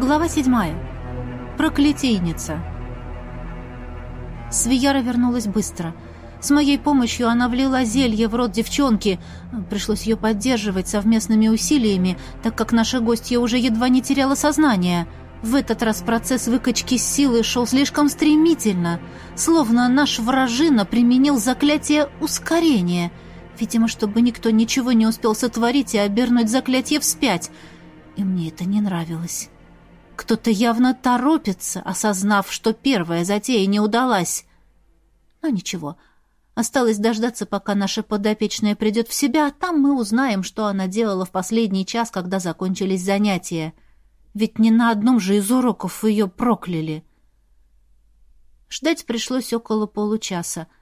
Глава седьмая. Проклятийница. Свияра вернулась быстро. С моей помощью она влила зелье в рот девчонки. Пришлось ее поддерживать совместными усилиями, так как наша гостья уже едва не теряла сознание. В этот раз процесс выкачки силы шел слишком стремительно, словно наш вражина применил заклятие ускорения — Видимо, чтобы никто ничего не успел сотворить и обернуть заклятие вспять. И мне это не нравилось. Кто-то явно торопится, осознав, что первая затея не удалась. Но ничего, осталось дождаться, пока наша подопечная придет в себя, а там мы узнаем, что она делала в последний час, когда закончились занятия. Ведь ни на одном же из уроков ее прокляли. Ждать пришлось около получаса —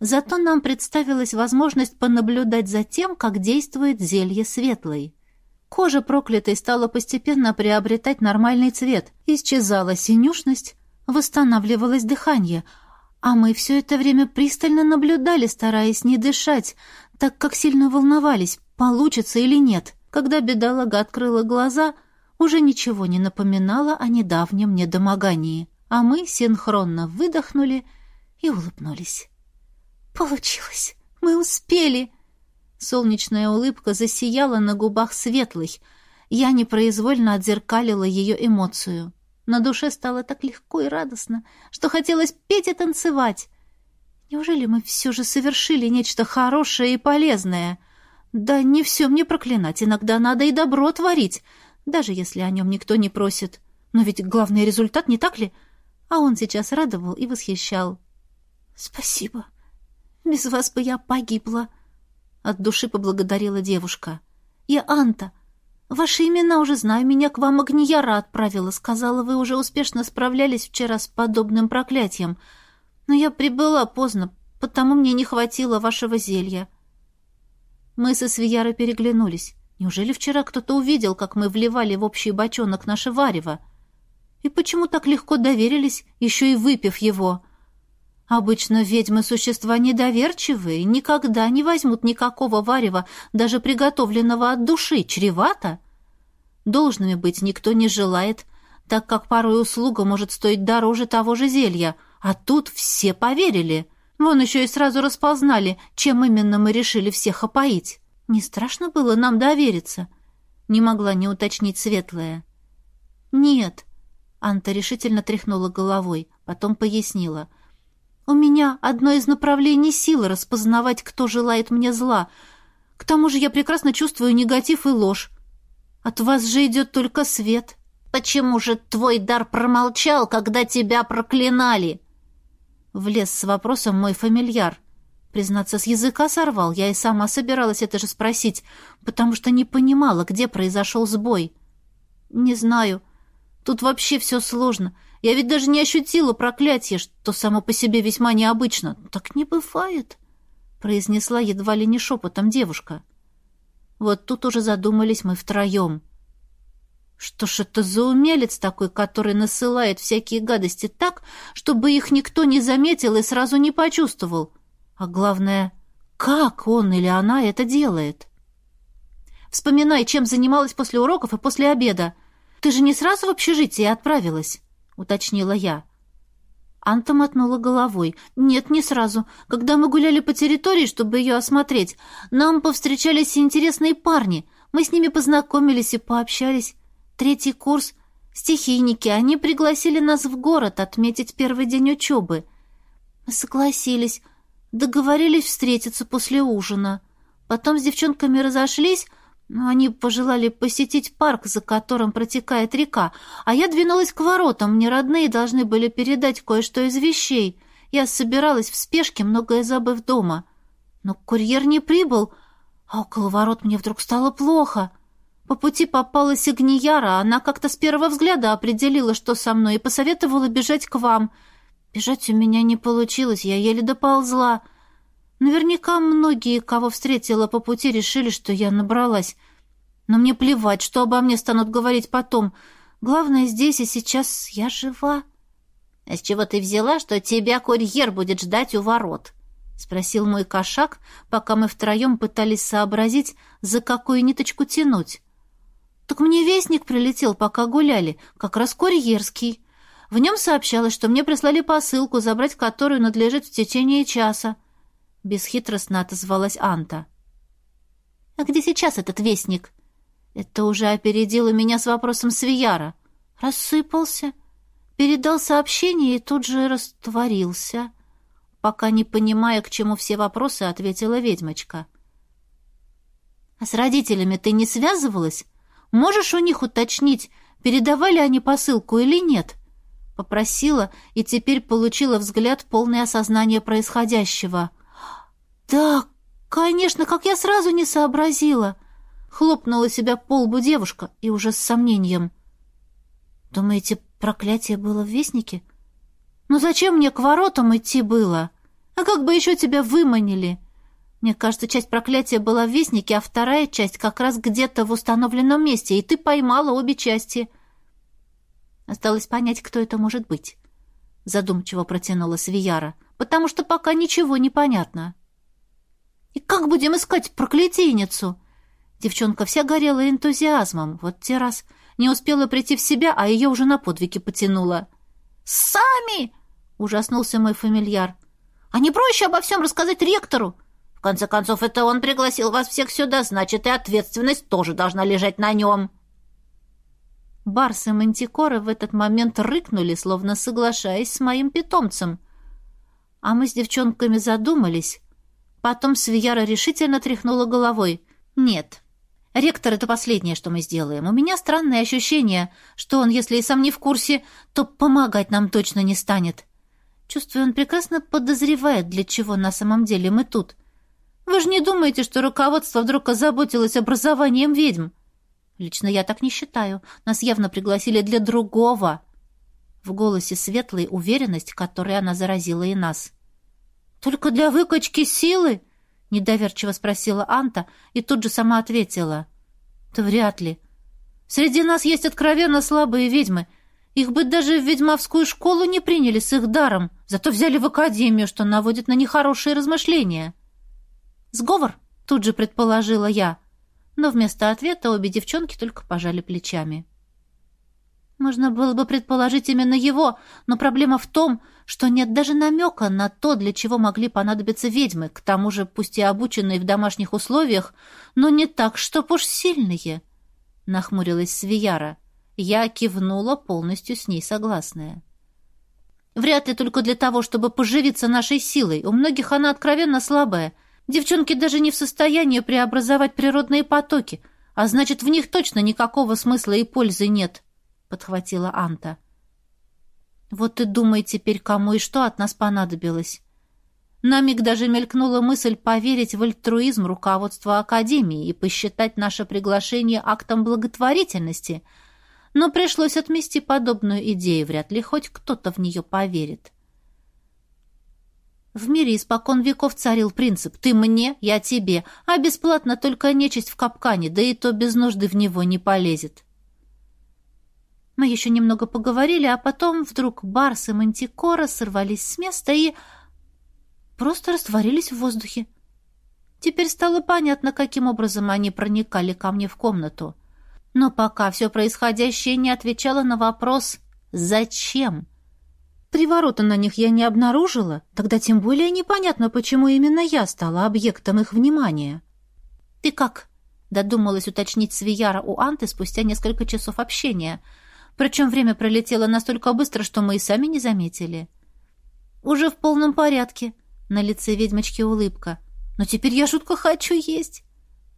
Зато нам представилась возможность понаблюдать за тем, как действует зелье светлой. Кожа проклятой стала постепенно приобретать нормальный цвет, исчезала синюшность, восстанавливалось дыхание, а мы все это время пристально наблюдали, стараясь не дышать, так как сильно волновались, получится или нет. Когда бедолага открыла глаза, уже ничего не напоминало о недавнем недомогании, а мы синхронно выдохнули и улыбнулись. «Получилось! Мы успели!» Солнечная улыбка засияла на губах светлых. Я непроизвольно отзеркалила ее эмоцию. На душе стало так легко и радостно, что хотелось петь и танцевать. Неужели мы все же совершили нечто хорошее и полезное? Да не все мне проклинать, иногда надо и добро творить, даже если о нем никто не просит. Но ведь главный результат, не так ли? А он сейчас радовал и восхищал. «Спасибо», без вас бы я погибла. От души поблагодарила девушка. Я Анта. Ваши имена уже знаю, меня к вам Агнияра отправила. Сказала, вы уже успешно справлялись вчера с подобным проклятием. Но я прибыла поздно, потому мне не хватило вашего зелья. Мы со Свиярой переглянулись. Неужели вчера кто-то увидел, как мы вливали в общий бочонок наше варево? И почему так легко доверились, еще и выпив его?» Обычно ведьмы существа недоверчивые, никогда не возьмут никакого варева, даже приготовленного от души, чревато. Должными быть никто не желает, так как порой услуга может стоить дороже того же зелья, а тут все поверили. Вон еще и сразу распознали, чем именно мы решили всех опоить. Не страшно было нам довериться? Не могла не уточнить светлая. Нет. Анта решительно тряхнула головой, потом пояснила — у меня одно из направлений силы распознавать, кто желает мне зла. К тому же я прекрасно чувствую негатив и ложь. От вас же идет только свет. Почему же твой дар промолчал, когда тебя проклинали? Влез с вопросом мой фамильяр. Признаться, с языка сорвал. Я и сама собиралась это же спросить, потому что не понимала, где произошел сбой. Не знаю. Тут вообще все сложно. Я ведь даже не ощутила проклятие, что само по себе весьма необычно. Так не бывает, произнесла едва ли не шепотом девушка. Вот тут уже задумались мы втроем. Что ж это за умелец такой, который насылает всякие гадости так, чтобы их никто не заметил и сразу не почувствовал? А главное, как он или она это делает? Вспоминай, чем занималась после уроков и после обеда. Ты же не сразу в общежитие отправилась? — уточнила я. Анта мотнула головой. «Нет, не сразу. Когда мы гуляли по территории, чтобы ее осмотреть, нам повстречались интересные парни. Мы с ними познакомились и пообщались. Третий курс — стихийники. Они пригласили нас в город отметить первый день учебы. Мы согласились. Договорились встретиться после ужина. Потом с девчонками разошлись, они пожелали посетить парк, за которым протекает река, а я двинулась к воротам. Мне родные должны были передать кое-что из вещей. Я собиралась в спешке, многое забыв дома. Но курьер не прибыл, а около ворот мне вдруг стало плохо. По пути попалась Игнияра, она как-то с первого взгляда определила, что со мной, и посоветовала бежать к вам. Бежать у меня не получилось, я еле доползла. Наверняка многие, кого встретила по пути, решили, что я набралась. Но мне плевать, что обо мне станут говорить потом. Главное, здесь и сейчас я жива. — А с чего ты взяла, что тебя курьер будет ждать у ворот? — спросил мой кошак, пока мы втроем пытались сообразить, за какую ниточку тянуть. Так мне вестник прилетел, пока гуляли, как раз курьерский. В нем сообщалось, что мне прислали посылку, забрать которую надлежит в течение часа. Бесхитростно отозвалась Анта. «А где сейчас этот вестник?» Это уже опередило меня с вопросом Свияра. Рассыпался, передал сообщение и тут же растворился. Пока не понимая, к чему все вопросы, ответила ведьмочка. «А с родителями ты не связывалась? Можешь у них уточнить, передавали они посылку или нет?» Попросила и теперь получила взгляд полное осознание происходящего. «Да, конечно, как я сразу не сообразила!» Хлопнула себя по лбу девушка и уже с сомнением. «Думаете, проклятие было в Вестнике? Ну зачем мне к воротам идти было? А как бы еще тебя выманили?» Мне кажется, часть проклятия была в Вестнике, а вторая часть как раз где-то в установленном месте, и ты поймала обе части. Осталось понять, кто это может быть. Задумчиво протянула Свияра, потому что пока ничего не понятно. «И как будем искать проклятийницу?» Девчонка вся горела энтузиазмом. Вот те раз не успела прийти в себя, а ее уже на подвиги потянуло. «Сами!» — ужаснулся мой фамильяр. «А не проще обо всем рассказать ректору? В конце концов, это он пригласил вас всех сюда, значит, и ответственность тоже должна лежать на нем». Барс и Мантикора в этот момент рыкнули, словно соглашаясь с моим питомцем. А мы с девчонками задумались. Потом Свияра решительно тряхнула головой. «Нет, Ректор — это последнее, что мы сделаем. У меня странное ощущение, что он, если и сам не в курсе, то помогать нам точно не станет. Чувствую, он прекрасно подозревает, для чего на самом деле мы тут. Вы же не думаете, что руководство вдруг озаботилось образованием ведьм? Лично я так не считаю. Нас явно пригласили для другого. В голосе светлой уверенность, которой она заразила и нас. «Только для выкачки силы?» Недоверчиво спросила Анта и тут же сама ответила. «Да вряд ли. Среди нас есть откровенно слабые ведьмы. Их бы даже в ведьмовскую школу не приняли с их даром, зато взяли в академию, что наводит на нехорошие размышления». «Сговор?» — тут же предположила я. Но вместо ответа обе девчонки только пожали плечами. Можно было бы предположить именно его, но проблема в том, что нет даже намека на то, для чего могли понадобиться ведьмы, к тому же пусть и обученные в домашних условиях, но не так, чтоб уж сильные. Нахмурилась Свияра. Я кивнула, полностью с ней согласная. Вряд ли только для того, чтобы поживиться нашей силой. У многих она откровенно слабая. Девчонки даже не в состоянии преобразовать природные потоки, а значит, в них точно никакого смысла и пользы нет, — подхватила Анта. Вот и думай теперь, кому и что от нас понадобилось. На миг даже мелькнула мысль поверить в альтруизм руководства Академии и посчитать наше приглашение актом благотворительности, но пришлось отмести подобную идею, вряд ли хоть кто-то в нее поверит. В мире испокон веков царил принцип «ты мне, я тебе», а бесплатно только нечисть в капкане, да и то без нужды в него не полезет. Мы еще немного поговорили, а потом вдруг Барс и Мантикора сорвались с места и просто растворились в воздухе. Теперь стало понятно, каким образом они проникали ко мне в комнату. Но пока все происходящее не отвечало на вопрос «Зачем?». Приворота на них я не обнаружила, тогда тем более непонятно, почему именно я стала объектом их внимания. «Ты как?» — додумалась уточнить Свияра у Анты спустя несколько часов общения — причем время пролетело настолько быстро, что мы и сами не заметили. «Уже в полном порядке», — на лице ведьмочки улыбка. «Но теперь я жутко хочу есть».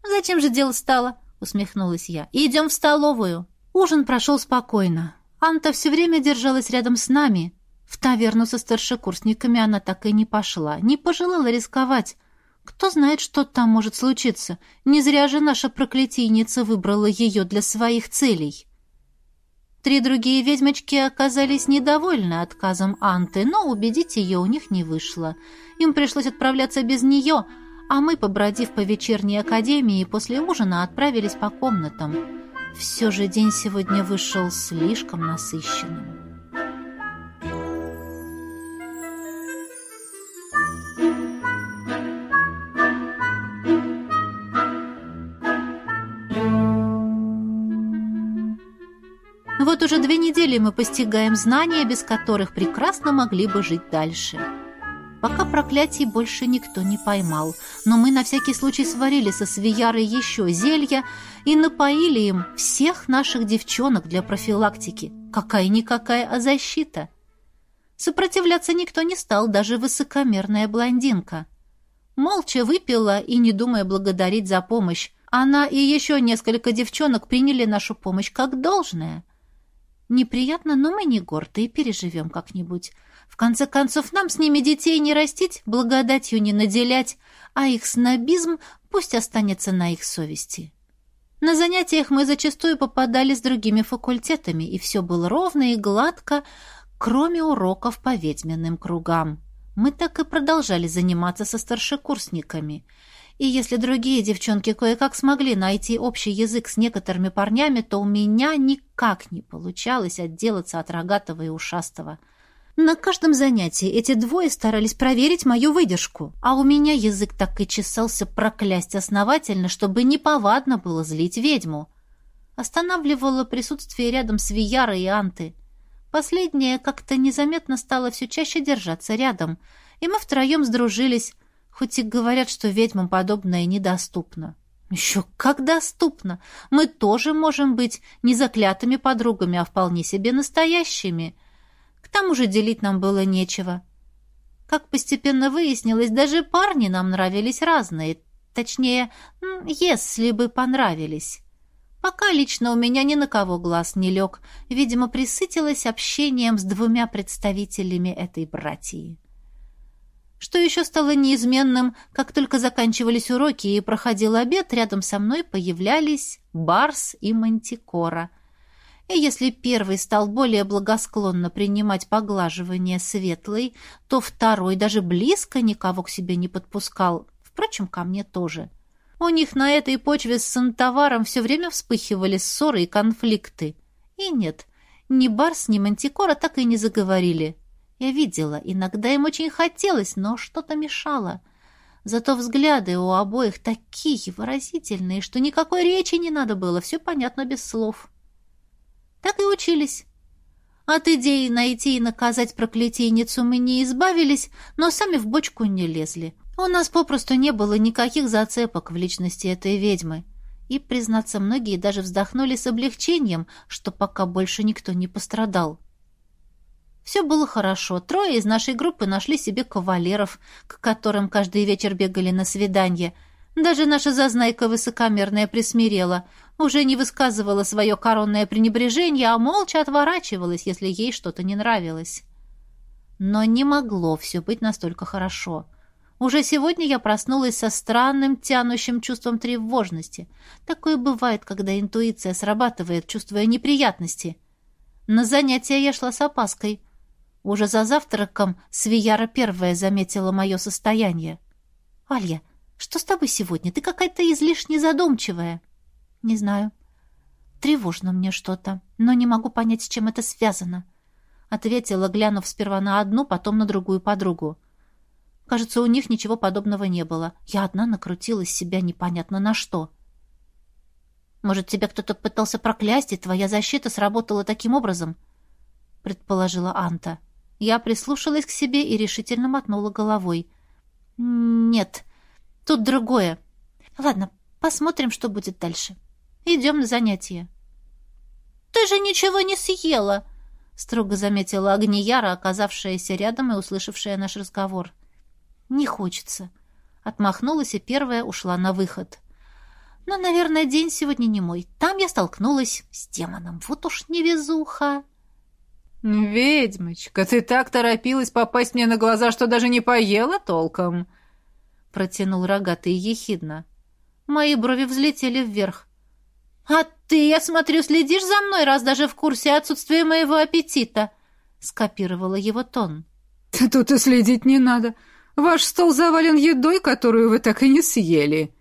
«Зачем же дело стало?» — усмехнулась я. «Идем в столовую». Ужин прошел спокойно. Анта все время держалась рядом с нами. В таверну со старшекурсниками она так и не пошла, не пожелала рисковать. Кто знает, что там может случиться. Не зря же наша проклятийница выбрала ее для своих целей. Три другие ведьмочки оказались недовольны отказом Анты, но убедить ее у них не вышло. Им пришлось отправляться без нее, а мы, побродив по вечерней академии, после ужина отправились по комнатам. Все же день сегодня вышел слишком насыщенным. Вот уже две недели мы постигаем знания, без которых прекрасно могли бы жить дальше. Пока проклятий больше никто не поймал, но мы на всякий случай сварили со свиярой еще зелья и напоили им всех наших девчонок для профилактики. Какая-никакая, а защита. Сопротивляться никто не стал, даже высокомерная блондинка. Молча выпила и, не думая благодарить за помощь, она и еще несколько девчонок приняли нашу помощь как должное. Неприятно, но мы не горды и переживем как-нибудь. В конце концов, нам с ними детей не растить, благодатью не наделять, а их снобизм пусть останется на их совести. На занятиях мы зачастую попадали с другими факультетами, и все было ровно и гладко, кроме уроков по ведьминым кругам. Мы так и продолжали заниматься со старшекурсниками. И если другие девчонки кое-как смогли найти общий язык с некоторыми парнями, то у меня никак не получалось отделаться от рогатого и ушастого – на каждом занятии эти двое старались проверить мою выдержку, а у меня язык так и чесался проклясть основательно, чтобы неповадно было злить ведьму. Останавливало присутствие рядом с Виярой и Анты. Последняя как-то незаметно стала все чаще держаться рядом, и мы втроем сдружились, хоть и говорят, что ведьмам подобное недоступно. Еще как доступно! Мы тоже можем быть не заклятыми подругами, а вполне себе настоящими — к тому же делить нам было нечего. Как постепенно выяснилось, даже парни нам нравились разные. Точнее, если бы понравились. Пока лично у меня ни на кого глаз не лег. Видимо, присытилась общением с двумя представителями этой братьи. Что еще стало неизменным, как только заканчивались уроки и проходил обед, рядом со мной появлялись Барс и Мантикора — и если первый стал более благосклонно принимать поглаживание светлой, то второй даже близко никого к себе не подпускал. Впрочем, ко мне тоже. У них на этой почве с Сантоваром все время вспыхивали ссоры и конфликты. И нет, ни Барс, ни Мантикора так и не заговорили. Я видела, иногда им очень хотелось, но что-то мешало. Зато взгляды у обоих такие выразительные, что никакой речи не надо было, все понятно без слов. Так и учились. От идеи найти и наказать проклятийницу мы не избавились, но сами в бочку не лезли. У нас попросту не было никаких зацепок в личности этой ведьмы. И, признаться, многие даже вздохнули с облегчением, что пока больше никто не пострадал. Все было хорошо. Трое из нашей группы нашли себе кавалеров, к которым каждый вечер бегали на свидание – даже наша зазнайка высокомерная присмирела, уже не высказывала свое коронное пренебрежение, а молча отворачивалась, если ей что-то не нравилось. Но не могло все быть настолько хорошо. Уже сегодня я проснулась со странным, тянущим чувством тревожности. Такое бывает, когда интуиция срабатывает, чувствуя неприятности. На занятия я шла с опаской. Уже за завтраком Свияра первая заметила мое состояние. «Алья, что с тобой сегодня? Ты какая-то излишне задумчивая. Не знаю. Тревожно мне что-то, но не могу понять, с чем это связано. Ответила, глянув сперва на одну, потом на другую подругу. Кажется, у них ничего подобного не было. Я одна накрутила себя непонятно на что. Может, тебя кто-то пытался проклясть, и твоя защита сработала таким образом? Предположила Анта. Я прислушалась к себе и решительно мотнула головой. Нет, Тут другое. Ладно, посмотрим, что будет дальше. Идем на занятия. Ты же ничего не съела, строго заметила Агнияра, оказавшаяся рядом и услышавшая наш разговор. Не хочется. Отмахнулась и первая ушла на выход. Но, наверное, день сегодня не мой. Там я столкнулась с демоном. Вот уж невезуха. «Ведьмочка, ты так торопилась попасть мне на глаза, что даже не поела толком!» протянул рогатый ехидно. Мои брови взлетели вверх. «А ты, я смотрю, следишь за мной, раз даже в курсе отсутствия моего аппетита!» скопировала его тон. «Тут и следить не надо. Ваш стол завален едой, которую вы так и не съели!»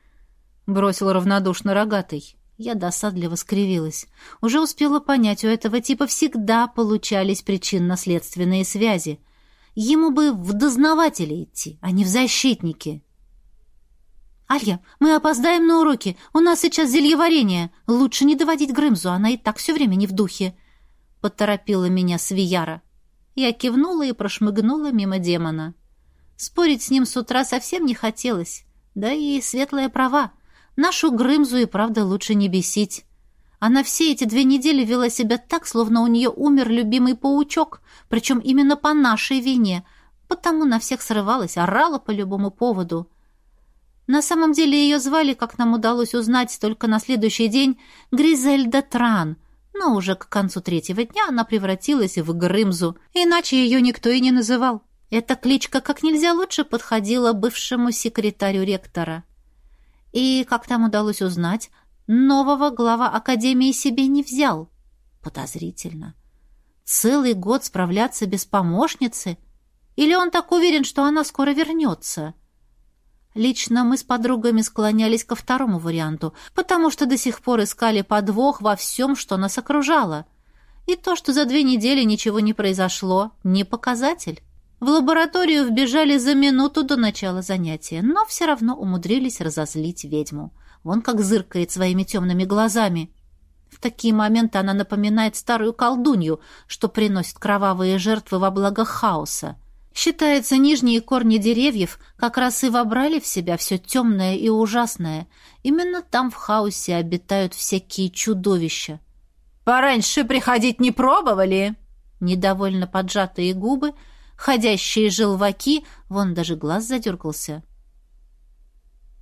бросил равнодушно рогатый. Я досадливо скривилась. Уже успела понять, у этого типа всегда получались причинно-следственные связи. Ему бы в дознаватели идти, а не в защитники. «Алья, мы опоздаем на уроки. У нас сейчас зельеварение. Лучше не доводить Грымзу, она и так все время не в духе», поторопила меня Свияра. Я кивнула и прошмыгнула мимо демона. Спорить с ним с утра совсем не хотелось. Да и светлая права. Нашу Грымзу и правда лучше не бесить. Она все эти две недели вела себя так, словно у нее умер любимый паучок, причем именно по нашей вине, потому на всех срывалась, орала по любому поводу. На самом деле ее звали, как нам удалось узнать только на следующий день, Гризельда Тран, но уже к концу третьего дня она превратилась в Грымзу, иначе ее никто и не называл. Эта кличка как нельзя лучше подходила бывшему секретарю ректора. И, как там удалось узнать, нового глава Академии себе не взял. Подозрительно. Целый год справляться без помощницы? Или он так уверен, что она скоро вернется?» Лично мы с подругами склонялись ко второму варианту, потому что до сих пор искали подвох во всем, что нас окружало. И то, что за две недели ничего не произошло, не показатель. В лабораторию вбежали за минуту до начала занятия, но все равно умудрились разозлить ведьму. Вон как зыркает своими темными глазами. В такие моменты она напоминает старую колдунью, что приносит кровавые жертвы во благо хаоса. Считается, нижние корни деревьев как раз и вобрали в себя все темное и ужасное. Именно там в хаосе обитают всякие чудовища. «Пораньше приходить не пробовали?» Недовольно поджатые губы, ходящие желваки, вон даже глаз задергался.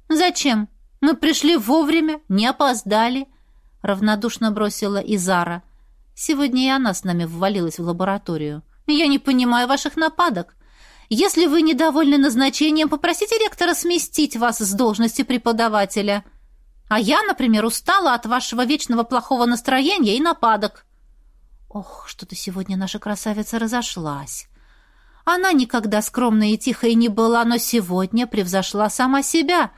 «Зачем? Мы пришли вовремя, не опоздали», — равнодушно бросила Изара. Сегодня и она с нами ввалилась в лабораторию. «Я не понимаю ваших нападок. Если вы недовольны назначением, попросите ректора сместить вас с должности преподавателя. А я, например, устала от вашего вечного плохого настроения и нападок. Ох, что-то сегодня наша красавица разошлась. Она никогда скромная и тихая не была, но сегодня превзошла сама себя.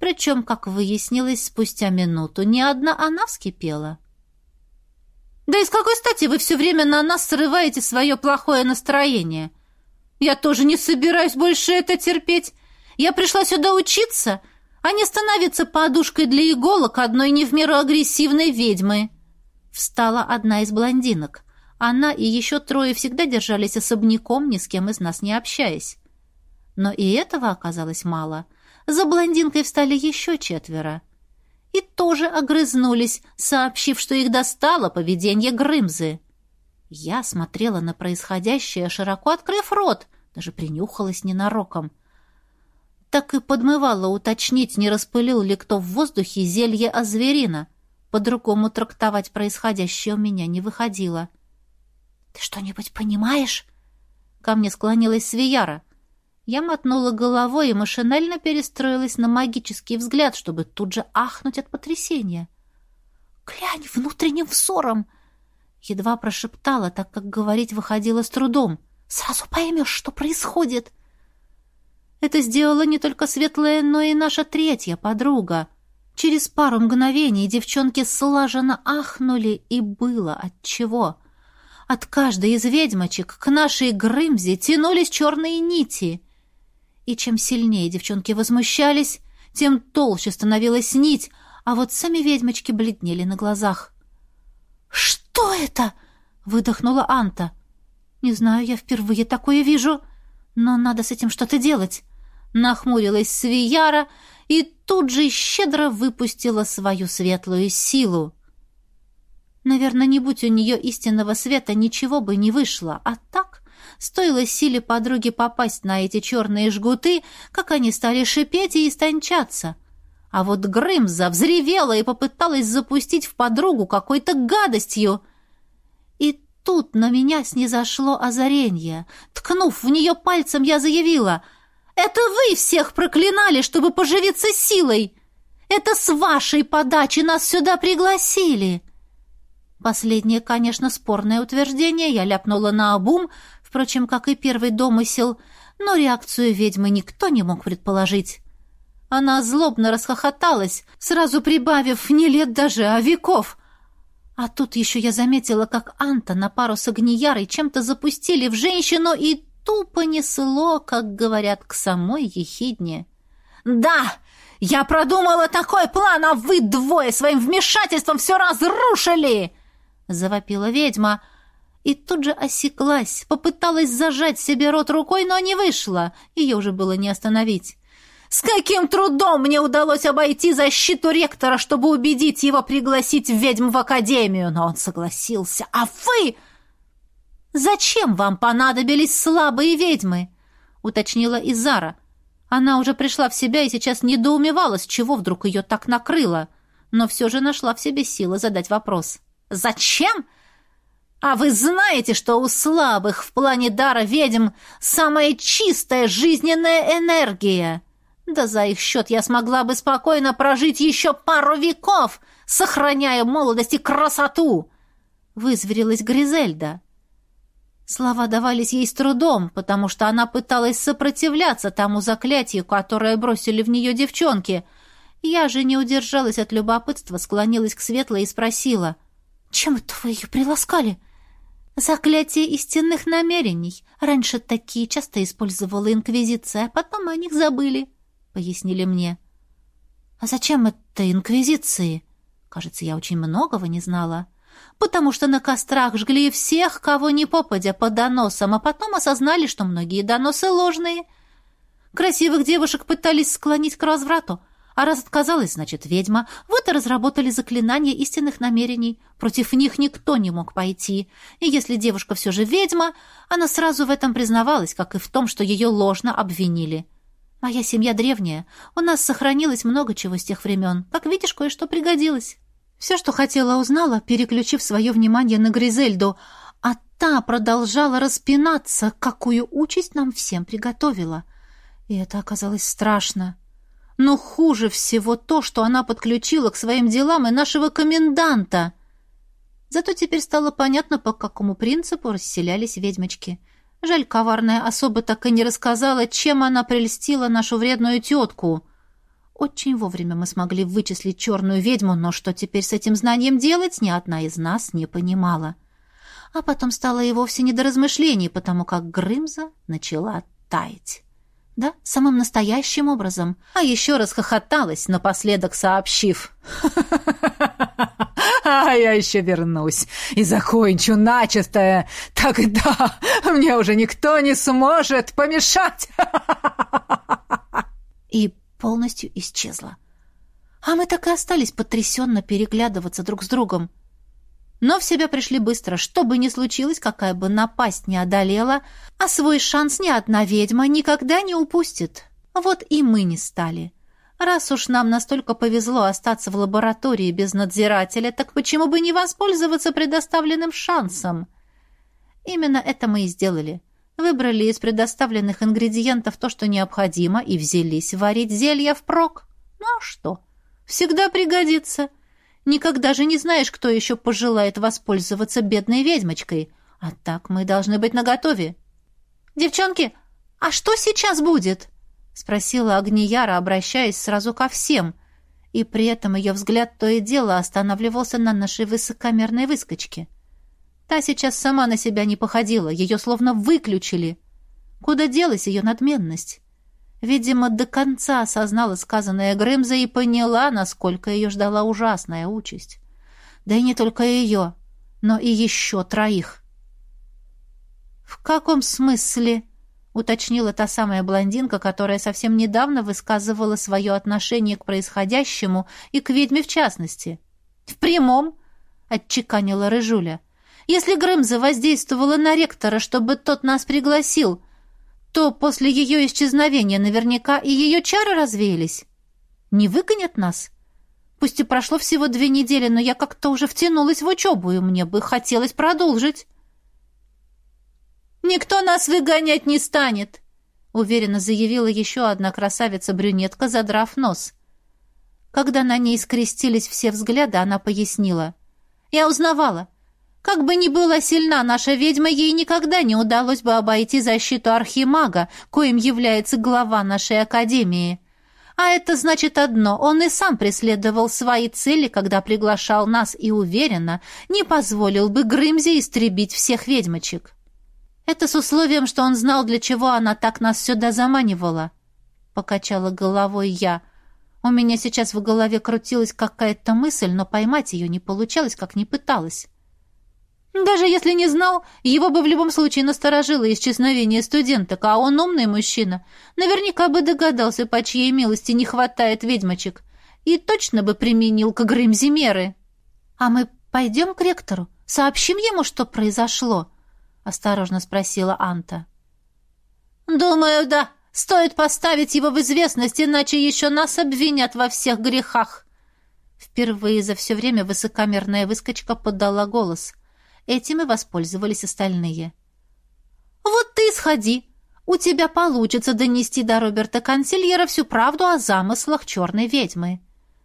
Причем, как выяснилось спустя минуту, не одна она вскипела. «Да и с какой стати вы все время на нас срываете свое плохое настроение?» Я тоже не собираюсь больше это терпеть. Я пришла сюда учиться, а не становиться подушкой для иголок одной не в меру агрессивной ведьмы. Встала одна из блондинок. Она и еще трое всегда держались особняком, ни с кем из нас не общаясь. Но и этого оказалось мало. За блондинкой встали еще четверо. И тоже огрызнулись, сообщив, что их достало поведение Грымзы. Я смотрела на происходящее, широко открыв рот, даже принюхалась ненароком. Так и подмывала уточнить, не распылил ли кто в воздухе зелье озверина. По-другому трактовать происходящее у меня не выходило. «Ты что-нибудь понимаешь?» Ко мне склонилась Свияра. Я мотнула головой и машинально перестроилась на магический взгляд, чтобы тут же ахнуть от потрясения. «Глянь внутренним взором!» Едва прошептала, так как говорить выходило с трудом. «Сразу поймешь, что происходит!» Это сделала не только светлая, но и наша третья подруга. Через пару мгновений девчонки слаженно ахнули, и было отчего. От каждой из ведьмочек к нашей Грымзе тянулись черные нити. И чем сильнее девчонки возмущались, тем толще становилась нить, а вот сами ведьмочки бледнели на глазах. «Что это?» — выдохнула Анта. «Не знаю, я впервые такое вижу, но надо с этим что-то делать». Нахмурилась Свияра и тут же щедро выпустила свою светлую силу. Наверное, не будь у нее истинного света, ничего бы не вышло, а так... Стоило силе подруги попасть на эти черные жгуты, как они стали шипеть и истончаться. А вот Грымза взревела и попыталась запустить в подругу какой-то гадостью. И тут на меня снизошло озарение. Ткнув в нее пальцем, я заявила, «Это вы всех проклинали, чтобы поживиться силой! Это с вашей подачи нас сюда пригласили!» Последнее, конечно, спорное утверждение я ляпнула на обум, впрочем, как и первый домысел, но реакцию ведьмы никто не мог предположить. Она злобно расхохоталась, сразу прибавив не лет даже, а веков. А тут еще я заметила, как Анта на пару с Огниярой чем-то запустили в женщину и тупо несло, как говорят, к самой ехидне. «Да, я продумала такой план, а вы двое своим вмешательством все разрушили!» — завопила ведьма. И тут же осеклась, попыталась зажать себе рот рукой, но не вышло. Ее уже было не остановить. «С каким трудом мне удалось обойти защиту ректора, чтобы убедить его пригласить ведьм в академию, но он согласился. А вы...» «Зачем вам понадобились слабые ведьмы?» — уточнила Изара. Она уже пришла в себя и сейчас недоумевала, с чего вдруг ее так накрыло, но все же нашла в себе силы задать вопрос. «Зачем? А вы знаете, что у слабых в плане дара ведьм самая чистая жизненная энергия? Да за их счет я смогла бы спокойно прожить еще пару веков, сохраняя молодость и красоту!» Вызверилась Гризельда. Слова давались ей с трудом, потому что она пыталась сопротивляться тому заклятию, которое бросили в нее девчонки. Я же не удержалась от любопытства, склонилась к Светлой и спросила. «Чем это вы ее приласкали?» «Заклятие истинных намерений. Раньше такие часто использовала Инквизиция, а потом о них забыли», — пояснили мне. «А зачем это Инквизиции?» Кажется, я очень многого не знала потому что на кострах жгли всех, кого не попадя по доносам, а потом осознали, что многие доносы ложные. Красивых девушек пытались склонить к разврату, а раз отказалась, значит, ведьма. Вот и разработали заклинания истинных намерений. Против них никто не мог пойти. И если девушка все же ведьма, она сразу в этом признавалась, как и в том, что ее ложно обвинили. Моя семья древняя. У нас сохранилось много чего с тех времен. Как видишь, кое-что пригодилось. Все, что хотела, узнала, переключив свое внимание на Гризельду, а та продолжала распинаться, какую участь нам всем приготовила. И это оказалось страшно. Но хуже всего то, что она подключила к своим делам и нашего коменданта. Зато теперь стало понятно, по какому принципу расселялись ведьмочки. Жаль, коварная особа так и не рассказала, чем она прельстила нашу вредную тетку — очень вовремя мы смогли вычислить черную ведьму, но что теперь с этим знанием делать, ни одна из нас не понимала. А потом стало и вовсе не до размышлений, потому как Грымза начала таять. Да, самым настоящим образом. А еще раз хохоталась, напоследок сообщив. «А я еще вернусь и закончу начисто. Тогда мне уже никто не сможет помешать!» И полностью исчезла. А мы так и остались потрясенно переглядываться друг с другом. Но в себя пришли быстро. Что бы ни случилось, какая бы напасть не одолела, а свой шанс ни одна ведьма никогда не упустит. Вот и мы не стали. Раз уж нам настолько повезло остаться в лаборатории без надзирателя, так почему бы не воспользоваться предоставленным шансом? Именно это мы и сделали. Выбрали из предоставленных ингредиентов то, что необходимо, и взялись варить зелья впрок. Ну а что? Всегда пригодится. Никогда же не знаешь, кто еще пожелает воспользоваться бедной ведьмочкой. А так мы должны быть наготове. «Девчонки, а что сейчас будет?» — спросила Агнияра, обращаясь сразу ко всем. И при этом ее взгляд то и дело останавливался на нашей высокомерной выскочке. Та сейчас сама на себя не походила, ее словно выключили. Куда делась ее надменность? Видимо, до конца осознала сказанное Грымза и поняла, насколько ее ждала ужасная участь. Да и не только ее, но и еще троих. «В каком смысле?» — уточнила та самая блондинка, которая совсем недавно высказывала свое отношение к происходящему и к ведьме в частности. «В прямом?» — отчеканила Рыжуля. Если Грымза воздействовала на ректора, чтобы тот нас пригласил, то после ее исчезновения наверняка и ее чары развеялись. Не выгонят нас? Пусть и прошло всего две недели, но я как-то уже втянулась в учебу, и мне бы хотелось продолжить. «Никто нас выгонять не станет», — уверенно заявила еще одна красавица-брюнетка, задрав нос. Когда на ней скрестились все взгляды, она пояснила. «Я узнавала. Как бы ни была сильна наша ведьма, ей никогда не удалось бы обойти защиту архимага, коим является глава нашей академии. А это значит одно, он и сам преследовал свои цели, когда приглашал нас и уверенно не позволил бы Грымзе истребить всех ведьмочек. Это с условием, что он знал, для чего она так нас сюда заманивала. Покачала головой я. У меня сейчас в голове крутилась какая-то мысль, но поймать ее не получалось, как не пыталась. Даже если не знал, его бы в любом случае насторожило исчезновение студенток, а он умный мужчина. Наверняка бы догадался, по чьей милости не хватает ведьмочек. И точно бы применил к Грымзе меры. «А мы пойдем к ректору? Сообщим ему, что произошло?» — осторожно спросила Анта. «Думаю, да. Стоит поставить его в известность, иначе еще нас обвинят во всех грехах». Впервые за все время высокомерная выскочка подала голос — Этим и воспользовались остальные. «Вот ты сходи. У тебя получится донести до Роберта Консильера всю правду о замыслах черной ведьмы».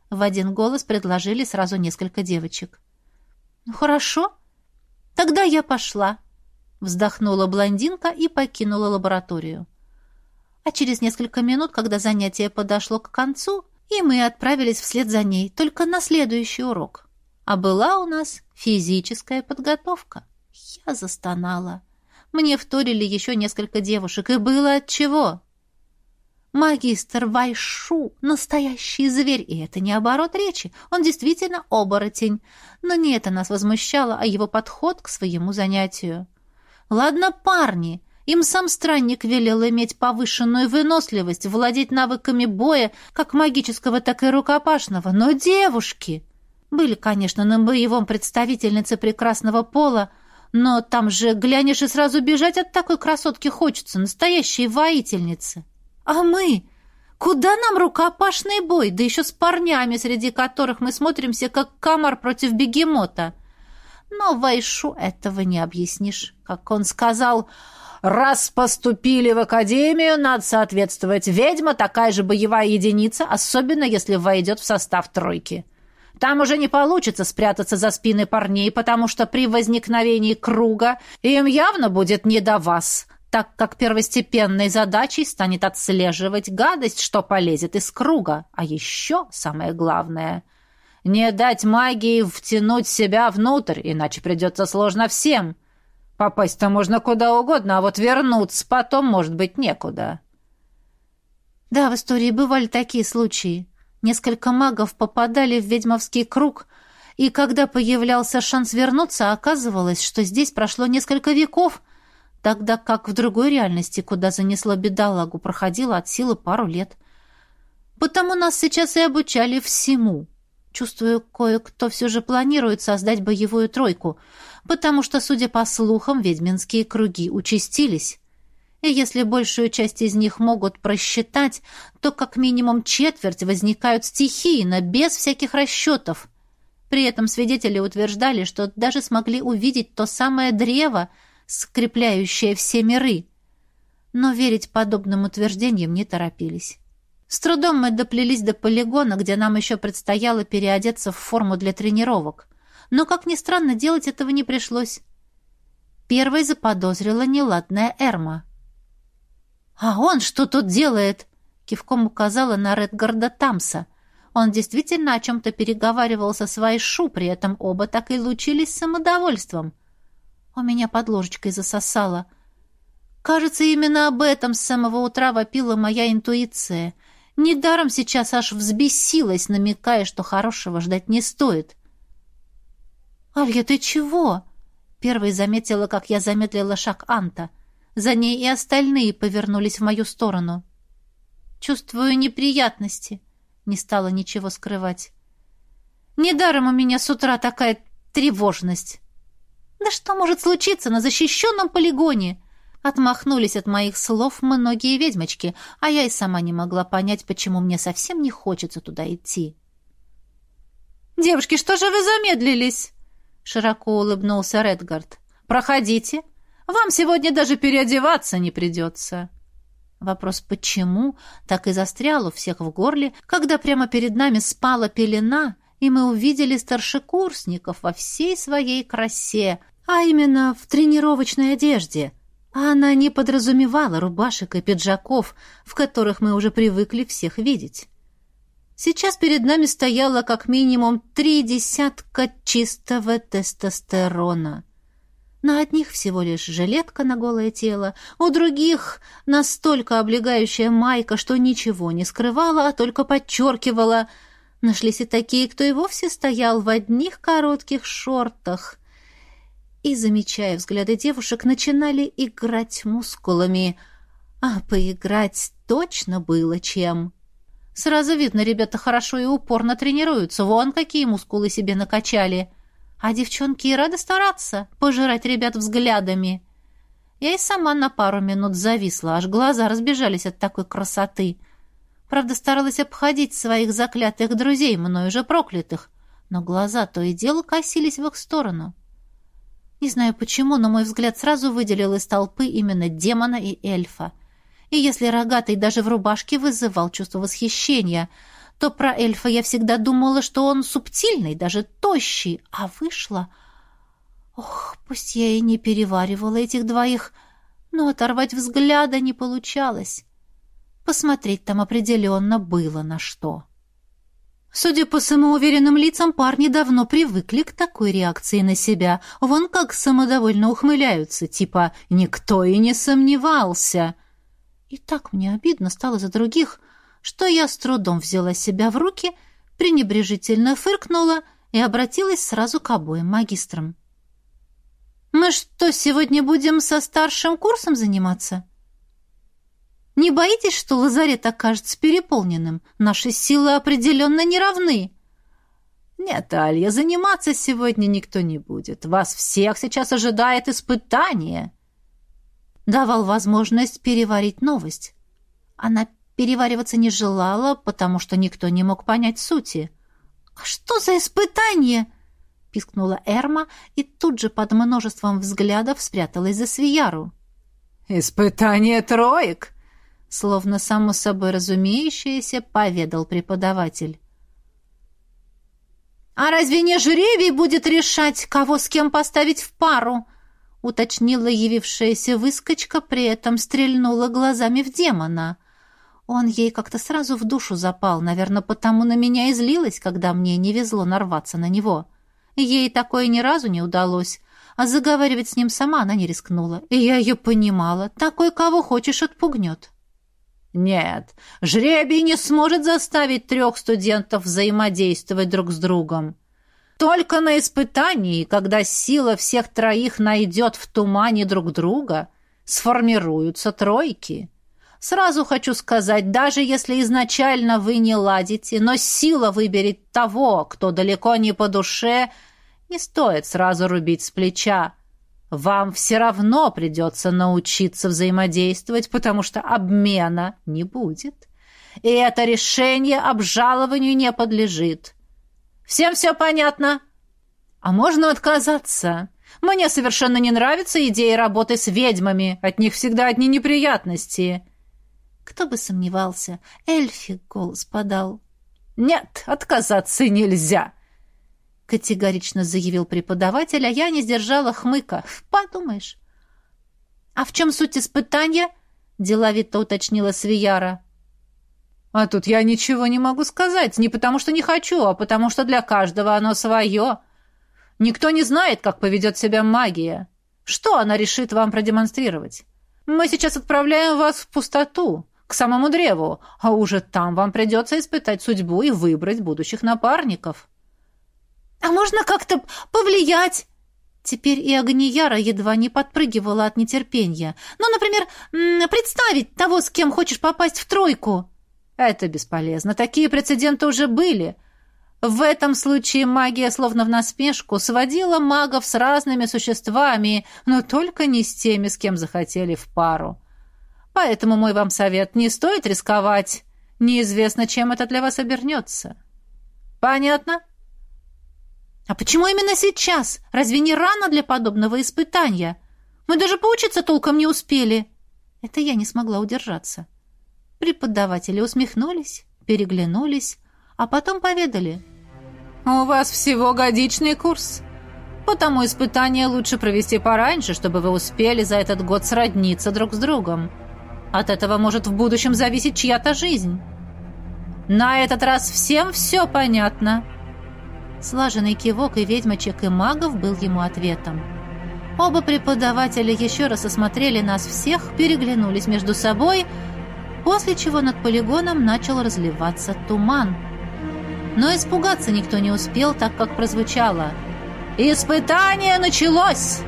В один голос предложили сразу несколько девочек. «Ну, хорошо. Тогда я пошла», — вздохнула блондинка и покинула лабораторию. А через несколько минут, когда занятие подошло к концу, и мы отправились вслед за ней, только на следующий урок а была у нас физическая подготовка. Я застонала. Мне вторили еще несколько девушек, и было от чего. Магистр Вайшу — настоящий зверь, и это не оборот речи. Он действительно оборотень. Но не это нас возмущало, а его подход к своему занятию. Ладно, парни, им сам странник велел иметь повышенную выносливость, владеть навыками боя, как магического, так и рукопашного. Но девушки... Были, конечно, на боевом представительнице прекрасного пола, но там же глянешь и сразу бежать от такой красотки хочется, настоящей воительницы. А мы? Куда нам рукопашный бой, да еще с парнями, среди которых мы смотримся, как комар против бегемота? Но Вайшу этого не объяснишь. Как он сказал, «Раз поступили в академию, надо соответствовать. Ведьма такая же боевая единица, особенно если войдет в состав тройки». Там уже не получится спрятаться за спины парней, потому что при возникновении круга им явно будет не до вас, так как первостепенной задачей станет отслеживать гадость, что полезет из круга. А еще самое главное — не дать магии втянуть себя внутрь, иначе придется сложно всем. Попасть-то можно куда угодно, а вот вернуться потом, может быть, некуда. Да, в истории бывали такие случаи. Несколько магов попадали в ведьмовский круг, и когда появлялся шанс вернуться, оказывалось, что здесь прошло несколько веков, тогда как в другой реальности, куда занесло бедолагу, проходило от силы пару лет. Потому нас сейчас и обучали всему. Чувствую, кое-кто все же планирует создать боевую тройку, потому что, судя по слухам, ведьминские круги участились. И если большую часть из них могут просчитать, то как минимум четверть возникают стихийно, без всяких расчетов. При этом свидетели утверждали, что даже смогли увидеть то самое древо, скрепляющее все миры. Но верить подобным утверждениям не торопились. С трудом мы доплелись до полигона, где нам еще предстояло переодеться в форму для тренировок. Но, как ни странно, делать этого не пришлось. Первой заподозрила неладная Эрма. «А он что тут делает?» Кивком указала на Редгарда Тамса. Он действительно о чем-то переговаривался с Вайшу, при этом оба так и лучились самодовольством. У меня под ложечкой засосало. Кажется, именно об этом с самого утра вопила моя интуиция. Недаром сейчас аж взбесилась, намекая, что хорошего ждать не стоит. «Алья, ты чего?» Первой заметила, как я замедлила шаг Анта — за ней и остальные повернулись в мою сторону. Чувствую неприятности. Не стала ничего скрывать. Недаром у меня с утра такая тревожность. Да что может случиться на защищенном полигоне? Отмахнулись от моих слов многие ведьмочки, а я и сама не могла понять, почему мне совсем не хочется туда идти. «Девушки, что же вы замедлились?» Широко улыбнулся Редгард. «Проходите. Вам сегодня даже переодеваться не придется». Вопрос «почему?» так и застрял у всех в горле, когда прямо перед нами спала пелена, и мы увидели старшекурсников во всей своей красе, а именно в тренировочной одежде. А она не подразумевала рубашек и пиджаков, в которых мы уже привыкли всех видеть. Сейчас перед нами стояло как минимум три десятка чистого тестостерона — на одних всего лишь жилетка на голое тело, у других настолько облегающая майка, что ничего не скрывала, а только подчеркивала. Нашлись и такие, кто и вовсе стоял в одних коротких шортах. и, замечая взгляды девушек, начинали играть мускулами. А поиграть точно было чем. Сразу видно, ребята хорошо и упорно тренируются. Вон какие мускулы себе накачали. А девчонки и рады стараться, пожирать ребят взглядами. Я и сама на пару минут зависла, аж глаза разбежались от такой красоты. Правда, старалась обходить своих заклятых друзей, мною уже проклятых, но глаза то и дело косились в их сторону. Не знаю почему, но мой взгляд сразу выделил из толпы именно демона и эльфа. И если рогатый даже в рубашке вызывал чувство восхищения, то про эльфа я всегда думала, что он субтильный, даже тощий, а вышло... Ох, пусть я и не переваривала этих двоих, но оторвать взгляда не получалось. Посмотреть там определенно было на что. Судя по самоуверенным лицам, парни давно привыкли к такой реакции на себя. Вон как самодовольно ухмыляются, типа «никто и не сомневался». И так мне обидно стало за других, что я с трудом взяла себя в руки, пренебрежительно фыркнула и обратилась сразу к обоим магистрам. «Мы что, сегодня будем со старшим курсом заниматься?» «Не боитесь, что лазарет окажется переполненным? Наши силы определенно не равны». «Нет, Алья, заниматься сегодня никто не будет. Вас всех сейчас ожидает испытание», давал возможность переварить новость. Она перевариваться не желала, потому что никто не мог понять сути. «А что за испытание?» — пискнула Эрма и тут же под множеством взглядов спряталась за Свияру. «Испытание троек!» Словно само собой разумеющееся, поведал преподаватель. «А разве не жребий будет решать, кого с кем поставить в пару?» уточнила явившаяся выскочка, при этом стрельнула глазами в демона. Он ей как-то сразу в душу запал, наверное, потому на меня и злилась, когда мне не везло нарваться на него. Ей такое ни разу не удалось, а заговаривать с ним сама она не рискнула. И я ее понимала, такой кого хочешь отпугнет. Нет, жребий не сможет заставить трех студентов взаимодействовать друг с другом. Только на испытании, когда сила всех троих найдет в тумане друг друга, сформируются тройки. Сразу хочу сказать, даже если изначально вы не ладите, но сила выберет того, кто далеко не по душе, не стоит сразу рубить с плеча. Вам все равно придется научиться взаимодействовать, потому что обмена не будет. И это решение обжалованию не подлежит. Всем все понятно? А можно отказаться? Мне совершенно не нравится идея работы с ведьмами. От них всегда одни неприятности. Кто бы сомневался, эльфик голос подал. Нет, отказаться нельзя. Категорично заявил преподаватель, а я не сдержала хмыка. Подумаешь. А в чем суть испытания? Деловито уточнила Свияра. А тут я ничего не могу сказать, не потому что не хочу, а потому что для каждого оно свое. Никто не знает, как поведет себя магия. Что она решит вам продемонстрировать? Мы сейчас отправляем вас в пустоту, к самому древу, а уже там вам придется испытать судьбу и выбрать будущих напарников. А можно как-то повлиять? Теперь и Агнияра едва не подпрыгивала от нетерпения. Ну, например, представить того, с кем хочешь попасть в тройку. Это бесполезно. Такие прецеденты уже были. В этом случае магия, словно в насмешку, сводила магов с разными существами, но только не с теми, с кем захотели в пару. Поэтому мой вам совет, не стоит рисковать. Неизвестно, чем это для вас обернется. Понятно? А почему именно сейчас? Разве не рано для подобного испытания? Мы даже поучиться толком не успели. Это я не смогла удержаться. Преподаватели усмехнулись, переглянулись, а потом поведали. «У вас всего годичный курс, потому испытание лучше провести пораньше, чтобы вы успели за этот год сродниться друг с другом. От этого может в будущем зависеть чья-то жизнь. На этот раз всем все понятно». Слаженный кивок и ведьмочек и магов был ему ответом. Оба преподавателя еще раз осмотрели нас всех, переглянулись между собой – после чего над полигоном начал разливаться туман. Но испугаться никто не успел, так как прозвучало «Испытание началось!»